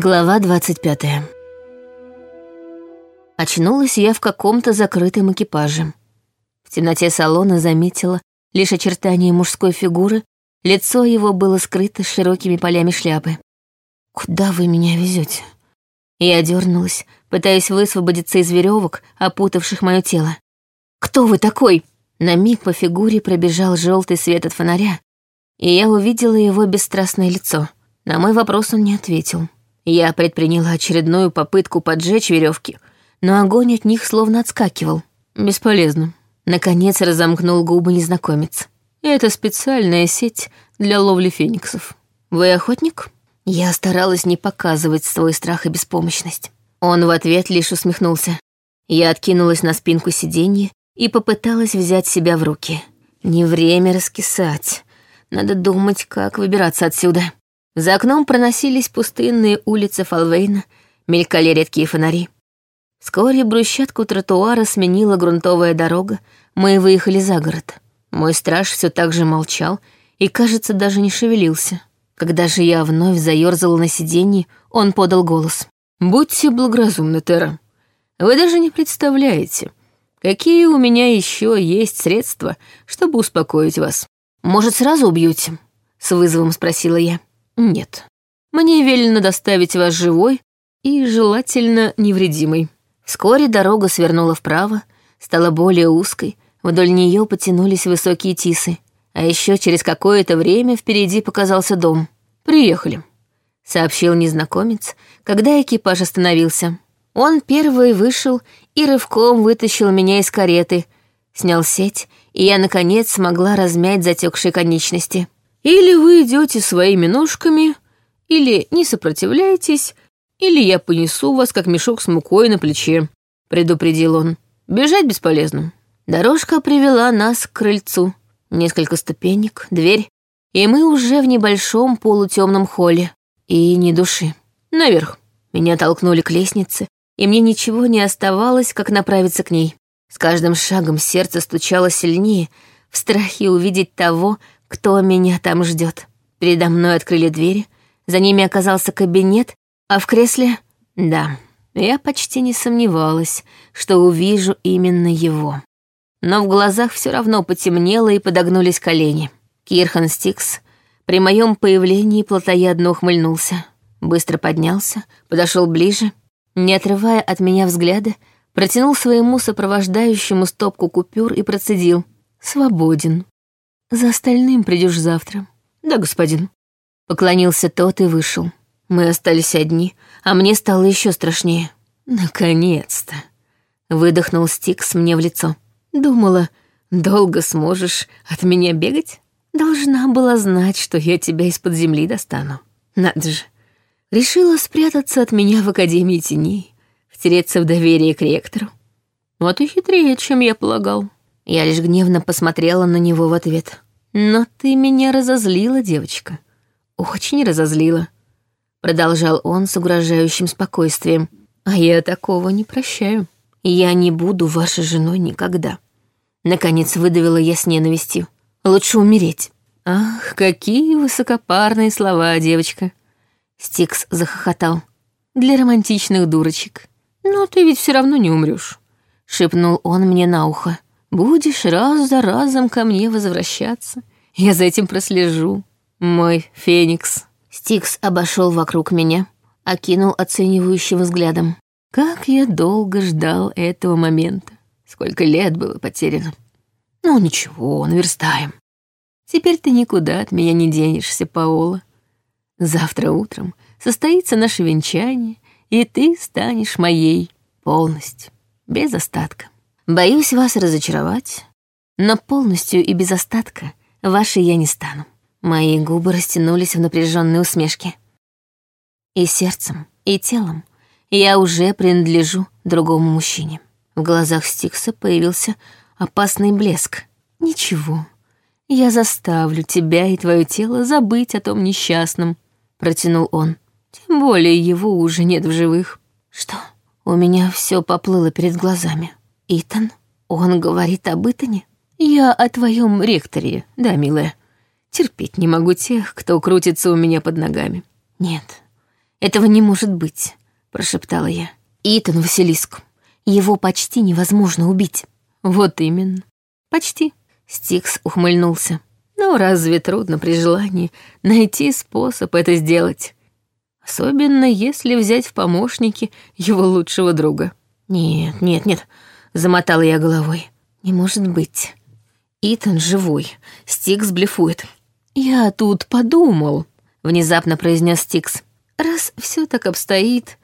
Глава 25 Очнулась я в каком-то закрытом экипаже. В темноте салона заметила лишь очертания мужской фигуры, лицо его было скрыто широкими полями шляпы. «Куда вы меня везете? Я дернулась, пытаясь высвободиться из веревок, опутавших мое тело. «Кто вы такой?» На миг по фигуре пробежал желтый свет от фонаря, и я увидела его бесстрастное лицо. На мой вопрос он не ответил. Я предприняла очередную попытку поджечь веревки, но огонь от них словно отскакивал. Бесполезно. Наконец разомкнул губы незнакомец. Это специальная сеть для ловли фениксов. Вы охотник? Я старалась не показывать свой страх и беспомощность. Он в ответ лишь усмехнулся. Я откинулась на спинку сиденья и попыталась взять себя в руки. Не время раскисать. Надо думать, как выбираться отсюда. За окном проносились пустынные улицы Фалвейна, мелькали редкие фонари. Вскоре брусчатку тротуара сменила грунтовая дорога, мы выехали за город. Мой страж все так же молчал и, кажется, даже не шевелился. Когда же я вновь заерзала на сиденье, он подал голос. «Будьте благоразумны, Тера. Вы даже не представляете, какие у меня еще есть средства, чтобы успокоить вас. Может, сразу убьете? С вызовом спросила я. Нет. Мне велено доставить вас живой и, желательно, невредимой. Вскоре дорога свернула вправо, стала более узкой, вдоль нее потянулись высокие тисы, а еще через какое-то время впереди показался дом. «Приехали», — сообщил незнакомец, когда экипаж остановился. Он первый вышел и рывком вытащил меня из кареты, снял сеть и я, наконец, смогла размять затекшие конечности. «Или вы идете своими ножками, или не сопротивляетесь, или я понесу вас, как мешок с мукой на плече», — предупредил он. «Бежать бесполезно». Дорожка привела нас к крыльцу. Несколько ступенек, дверь, и мы уже в небольшом полутемном холле. И ни души. Наверх. Меня толкнули к лестнице, и мне ничего не оставалось, как направиться к ней. С каждым шагом сердце стучало сильнее, в страхе увидеть того, кто меня там ждет. Передо мной открыли двери, за ними оказался кабинет, а в кресле... Да, я почти не сомневалась, что увижу именно его. Но в глазах все равно потемнело и подогнулись колени. Кирхан Стикс при моем появлении плотоядно ухмыльнулся. Быстро поднялся, подошел ближе, не отрывая от меня взгляда, протянул своему сопровождающему стопку купюр и процедил. «Свободен. За остальным придешь завтра». «Да, господин». Поклонился тот и вышел. Мы остались одни, а мне стало еще страшнее. «Наконец-то!» Выдохнул Стикс мне в лицо. «Думала, долго сможешь от меня бегать? Должна была знать, что я тебя из-под земли достану. Надо же. Решила спрятаться от меня в Академии Теней втереться в доверие к ректору. Вот и хитрее, чем я полагал. Я лишь гневно посмотрела на него в ответ. «Но ты меня разозлила, девочка. Очень разозлила», — продолжал он с угрожающим спокойствием. «А я такого не прощаю. Я не буду вашей женой никогда». Наконец выдавила я с ненавистью. «Лучше умереть». «Ах, какие высокопарные слова, девочка!» Стикс захохотал. «Для романтичных дурочек. «Но ты ведь все равно не умрешь, шепнул он мне на ухо. «Будешь раз за разом ко мне возвращаться. Я за этим прослежу. Мой феникс». Стикс обошел вокруг меня, окинул оценивающим взглядом. Как я долго ждал этого момента. Сколько лет было потеряно. Ну ничего, наверстаем. Теперь ты никуда от меня не денешься, Паола. Завтра утром состоится наше венчание, и ты станешь моей полностью, без остатка. Боюсь вас разочаровать, но полностью и без остатка вашей я не стану. Мои губы растянулись в напряженной усмешке. И сердцем, и телом я уже принадлежу другому мужчине. В глазах Стикса появился опасный блеск. Ничего, я заставлю тебя и твое тело забыть о том несчастном, протянул он. Тем более его уже нет в живых. Что? У меня все поплыло перед глазами. Итан? Он говорит об Итане? Я о твоем ректоре, да, милая. Терпеть не могу тех, кто крутится у меня под ногами. Нет, «Этого не может быть», — прошептала я. «Итан Василиск. Его почти невозможно убить». «Вот именно. Почти». Стикс ухмыльнулся. «Ну, разве трудно при желании найти способ это сделать? Особенно если взять в помощники его лучшего друга». «Нет, нет, нет», — замотала я головой. «Не может быть. Итан живой. Стикс блефует». «Я тут подумал», — внезапно произнес Стикс. «Раз все так обстоит,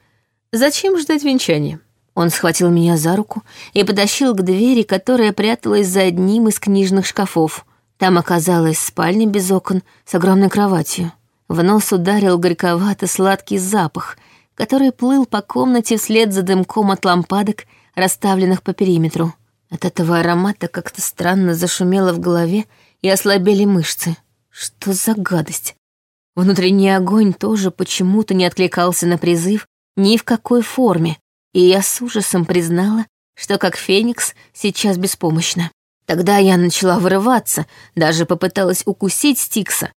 зачем ждать венчания?» Он схватил меня за руку и потащил к двери, которая пряталась за одним из книжных шкафов. Там оказалась спальня без окон с огромной кроватью. В нос ударил горьковато-сладкий запах, который плыл по комнате вслед за дымком от лампадок, расставленных по периметру. От этого аромата как-то странно зашумело в голове и ослабели мышцы. Что за гадость? Внутренний огонь тоже почему-то не откликался на призыв ни в какой форме, и я с ужасом признала, что как Феникс сейчас беспомощна. Тогда я начала вырываться, даже попыталась укусить Стикса,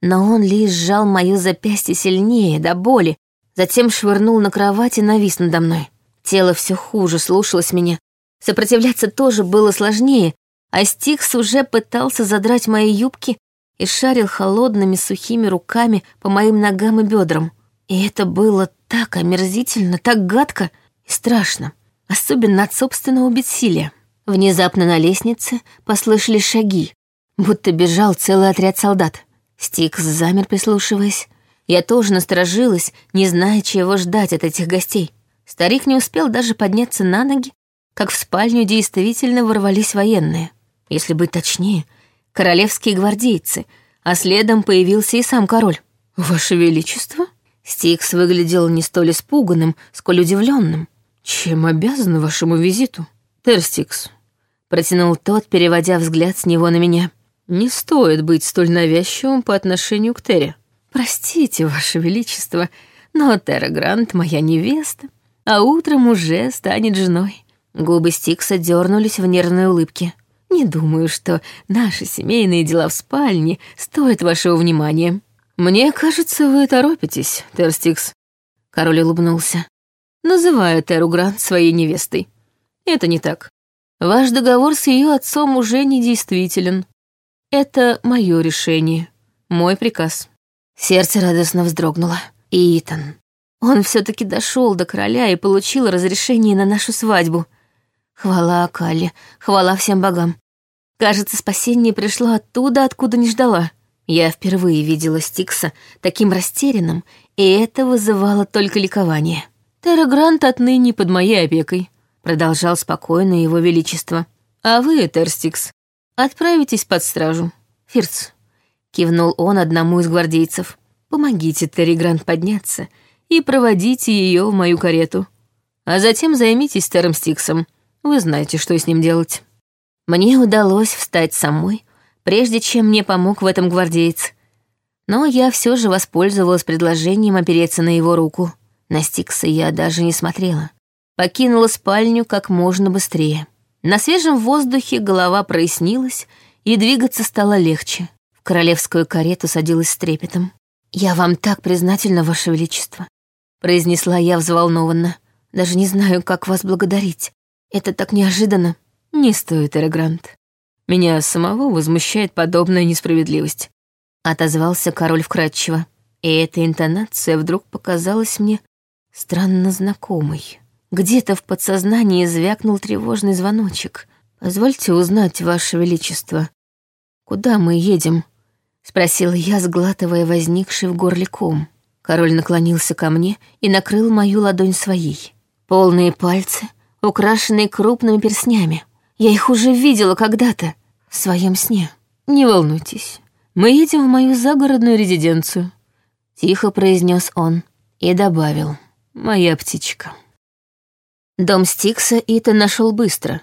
но он лишь сжал моё запястье сильнее, до боли, затем швырнул на кровать и навис надо мной. Тело все хуже слушалось меня, сопротивляться тоже было сложнее, а Стикс уже пытался задрать мои юбки и шарил холодными сухими руками по моим ногам и бедрам. И это было так омерзительно, так гадко, Страшно, особенно от собственного бессилия. Внезапно на лестнице послышались шаги, будто бежал целый отряд солдат. Стикс замер, прислушиваясь. Я тоже насторожилась, не зная, чего ждать от этих гостей. Старик не успел даже подняться на ноги, как в спальню действительно ворвались военные. Если быть точнее, королевские гвардейцы, а следом появился и сам король. «Ваше Величество?» Стикс выглядел не столь испуганным, сколь удивленным. «Чем обязан вашему визиту?» «Терстикс», — протянул тот, переводя взгляд с него на меня. «Не стоит быть столь навязчивым по отношению к Терри. Простите, ваше величество, но Терра Грант моя невеста, а утром уже станет женой». Губы Стикса дернулись в нервной улыбке. «Не думаю, что наши семейные дела в спальне стоят вашего внимания». «Мне кажется, вы торопитесь, Терстикс», — король улыбнулся называя Теру Грант своей невестой. Это не так. Ваш договор с ее отцом уже недействителен. Это мое решение, мой приказ. Сердце радостно вздрогнуло. Итан. Он все-таки дошел до короля и получил разрешение на нашу свадьбу. Хвала Акале, хвала всем богам. Кажется, спасение пришло оттуда, откуда не ждала. Я впервые видела Стикса таким растерянным, и это вызывало только ликование. «Терра Грант отныне под моей опекой», — продолжал спокойно его величество. «А вы, Терстикс, отправитесь под стражу. Фирц», — кивнул он одному из гвардейцев, «помогите Терри Грант подняться и проводите ее в мою карету. А затем займитесь Терром Стиксом. Вы знаете, что с ним делать». Мне удалось встать самой, прежде чем мне помог в этом гвардеец. Но я все же воспользовалась предложением опереться на его руку. На Стикса я даже не смотрела. Покинула спальню как можно быстрее. На свежем воздухе голова прояснилась, и двигаться стало легче. В королевскую карету садилась с трепетом. «Я вам так признательна, Ваше Величество», — произнесла я взволнованно. «Даже не знаю, как вас благодарить. Это так неожиданно». «Не стоит, Эрегрант. Меня самого возмущает подобная несправедливость», — отозвался король вкратчиво. И эта интонация вдруг показалась мне странно знакомый. Где-то в подсознании звякнул тревожный звоночек. «Позвольте узнать, Ваше Величество, куда мы едем?» — спросила я, сглатывая возникший в горле ком. Король наклонился ко мне и накрыл мою ладонь своей. Полные пальцы, украшенные крупными перстнями. Я их уже видела когда-то, в своем сне. «Не волнуйтесь, мы едем в мою загородную резиденцию», — тихо произнес он и добавил моя птичка. Дом Стикса Итан нашел быстро.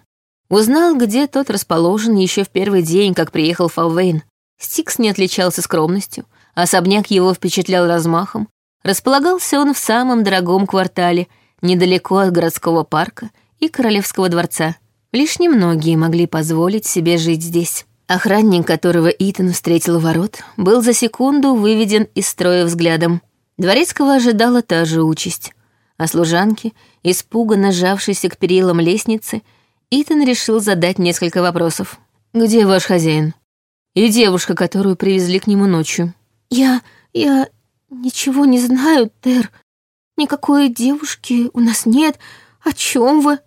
Узнал, где тот расположен еще в первый день, как приехал Фалвейн. Стикс не отличался скромностью, особняк его впечатлял размахом. Располагался он в самом дорогом квартале, недалеко от городского парка и королевского дворца. Лишь немногие могли позволить себе жить здесь. Охранник, которого Итан встретил у ворот, был за секунду выведен из строя взглядом. Дворецкого ожидала та же участь. А служанки, испуганно сжавшиеся к перилам лестницы, Итан решил задать несколько вопросов. «Где ваш хозяин?» «И девушка, которую привезли к нему ночью?» «Я... я... ничего не знаю, Тер. Никакой девушки у нас нет. О чем вы?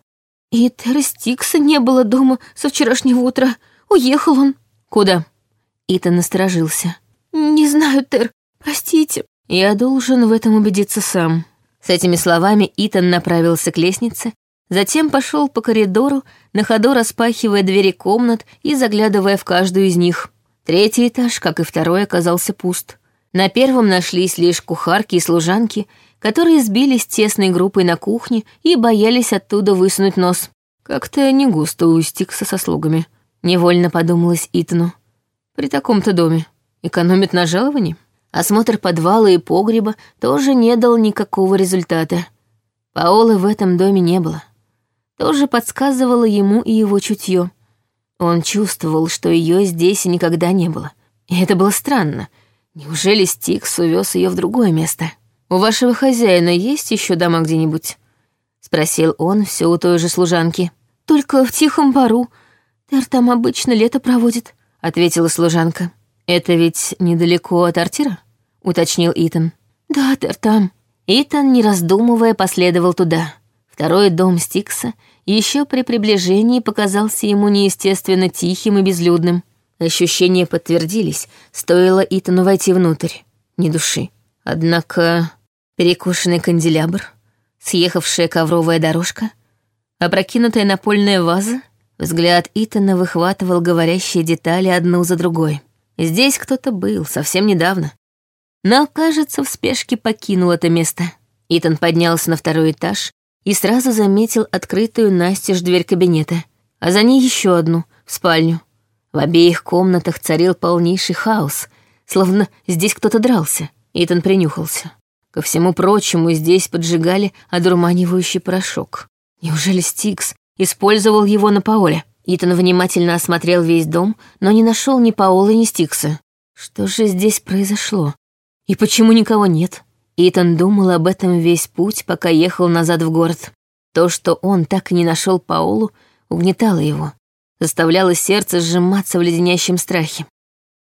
И Тера Стикса не было дома со вчерашнего утра. Уехал он». «Куда?» Итан насторожился. «Не знаю, Тер. Простите». «Я должен в этом убедиться сам». С этими словами Итан направился к лестнице, затем пошел по коридору, на ходу распахивая двери комнат и заглядывая в каждую из них. Третий этаж, как и второй, оказался пуст. На первом нашлись лишь кухарки и служанки, которые сбились тесной группой на кухне и боялись оттуда высунуть нос. Как-то не густо у Стикса со слугами. Невольно подумалось Итану. При таком-то доме. Экономит на жаловании? Осмотр подвала и погреба тоже не дал никакого результата. Паолы в этом доме не было. Тоже подсказывало ему и его чутье. Он чувствовал, что ее здесь и никогда не было. И это было странно. Неужели Стикс увез ее в другое место? «У вашего хозяина есть еще дома где-нибудь?» — спросил он все у той же служанки. «Только в тихом бару. Тер там обычно лето проводит», — ответила служанка. «Это ведь недалеко от Артира?» — уточнил Итан. «Да, Тер там». Итан, не раздумывая, последовал туда. Второй дом Стикса еще при приближении показался ему неестественно тихим и безлюдным. Ощущения подтвердились, стоило Итану войти внутрь. Ни души. Однако перекушенный канделябр, съехавшая ковровая дорожка, опрокинутая напольная ваза, взгляд Итана выхватывал говорящие детали одну за другой. Здесь кто-то был совсем недавно. Но, кажется, в спешке покинул это место. Итан поднялся на второй этаж и сразу заметил открытую настежь дверь кабинета, а за ней еще одну, в спальню. В обеих комнатах царил полнейший хаос, словно здесь кто-то дрался. Итан принюхался. Ко всему прочему, здесь поджигали одурманивающий порошок. Неужели Стикс использовал его на Паоле? Итан внимательно осмотрел весь дом, но не нашел ни Паола, ни Стикса. Что же здесь произошло? И почему никого нет? Итан думал об этом весь путь, пока ехал назад в город. То, что он так и не нашел Паолу, угнетало его, заставляло сердце сжиматься в леденящем страхе.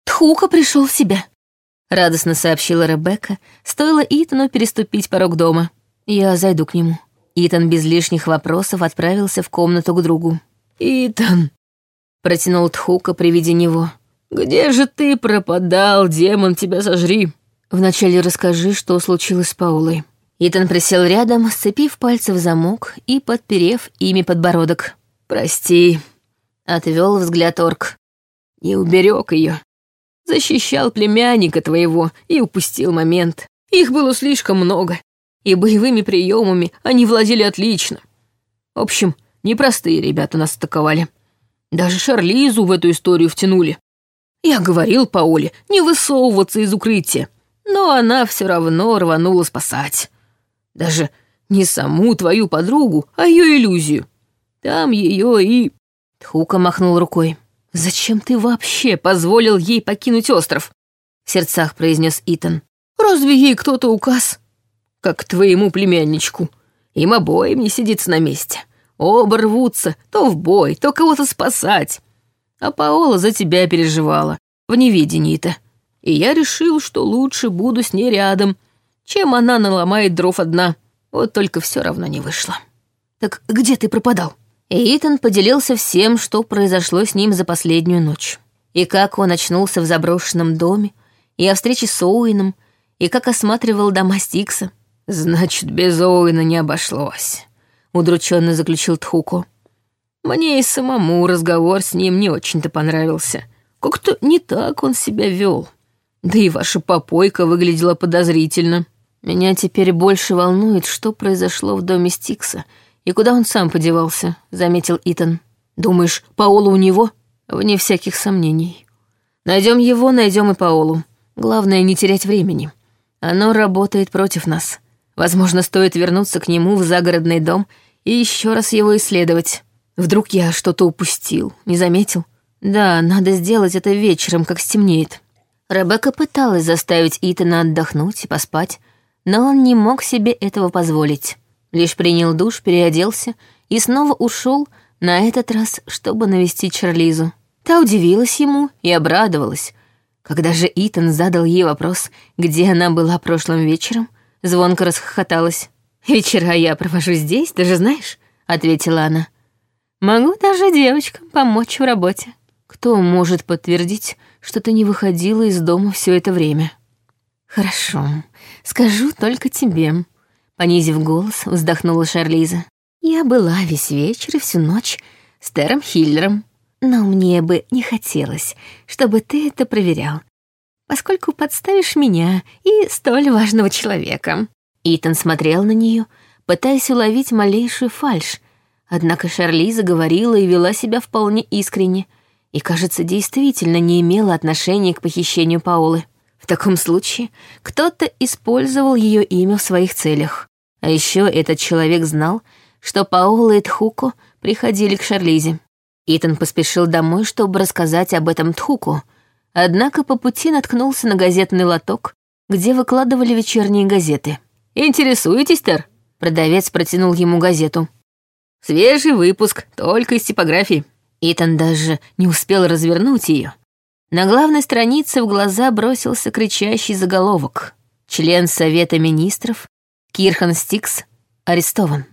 «Тхука пришел в себя», — радостно сообщила Ребекка, стоило Итану переступить порог дома. «Я зайду к нему». Итан без лишних вопросов отправился в комнату к другу. «Итан», — протянул Тхука при виде него, — «где же ты пропадал, демон, тебя сожри?» «Вначале расскажи, что случилось с Паулой». Итан присел рядом, сцепив пальцы в замок и подперев ими подбородок. «Прости», — отвел взгляд орк. «Не уберег ее защищал племянника твоего и упустил момент. Их было слишком много, и боевыми приемами они владели отлично. В общем, непростые ребята нас атаковали. Даже Шарлизу в эту историю втянули. Я говорил Паоле не высовываться из укрытия, но она все равно рванула спасать. Даже не саму твою подругу, а ее иллюзию. Там ее и... Тхука махнул рукой. «Зачем ты вообще позволил ей покинуть остров?» — в сердцах произнес Итан. «Разве ей кто-то указ? Как твоему племянничку. Им обоим не сидится на месте. Оба рвутся то в бой, то кого-то спасать. А Паола за тебя переживала, в неведении-то. И я решил, что лучше буду с ней рядом, чем она наломает дров одна. Вот только все равно не вышло». «Так где ты пропадал?» И Итан поделился всем, что произошло с ним за последнюю ночь. И как он очнулся в заброшенном доме, и о встрече с Оуином, и как осматривал дома Стикса. «Значит, без Оуина не обошлось», — удрученно заключил Тхуку. «Мне и самому разговор с ним не очень-то понравился. Как-то не так он себя вел. Да и ваша попойка выглядела подозрительно». «Меня теперь больше волнует, что произошло в доме Стикса», и куда он сам подевался, заметил Итан. Думаешь, Паоло у него? Вне всяких сомнений. Найдем его, найдем и Паолу. Главное, не терять времени. Оно работает против нас. Возможно, стоит вернуться к нему в загородный дом и еще раз его исследовать. Вдруг я что-то упустил, не заметил? Да, надо сделать это вечером, как стемнеет. Ребекка пыталась заставить Итана отдохнуть и поспать, но он не мог себе этого позволить. Лишь принял душ, переоделся и снова ушел, на этот раз, чтобы навестить Чарлизу. Та удивилась ему и обрадовалась. Когда же Итан задал ей вопрос, где она была прошлым вечером, звонко расхохоталась. «Вечера я провожу здесь, ты же знаешь», — ответила она. «Могу даже девочкам помочь в работе». «Кто может подтвердить, что ты не выходила из дома все это время?» «Хорошо, скажу только тебе», — понизив голос, вздохнула Шарлиза. «Я была весь вечер и всю ночь с Тером Хиллером, но мне бы не хотелось, чтобы ты это проверял, поскольку подставишь меня и столь важного человека». Итан смотрел на нее, пытаясь уловить малейшую фальшь, однако Шарлиза говорила и вела себя вполне искренне, и, кажется, действительно не имела отношения к похищению Паолы. В таком случае кто-то использовал ее имя в своих целях. А еще этот человек знал, что Паола и Тхуко приходили к Шарлизе. Итан поспешил домой, чтобы рассказать об этом Тхуку, однако по пути наткнулся на газетный лоток, где выкладывали вечерние газеты. «Интересуетесь, Тер?» Продавец протянул ему газету. «Свежий выпуск, только из типографии». Итан даже не успел развернуть ее, на главной странице в глаза бросился кричащий заголовок. Член Совета Министров Кирхан Стикс арестован.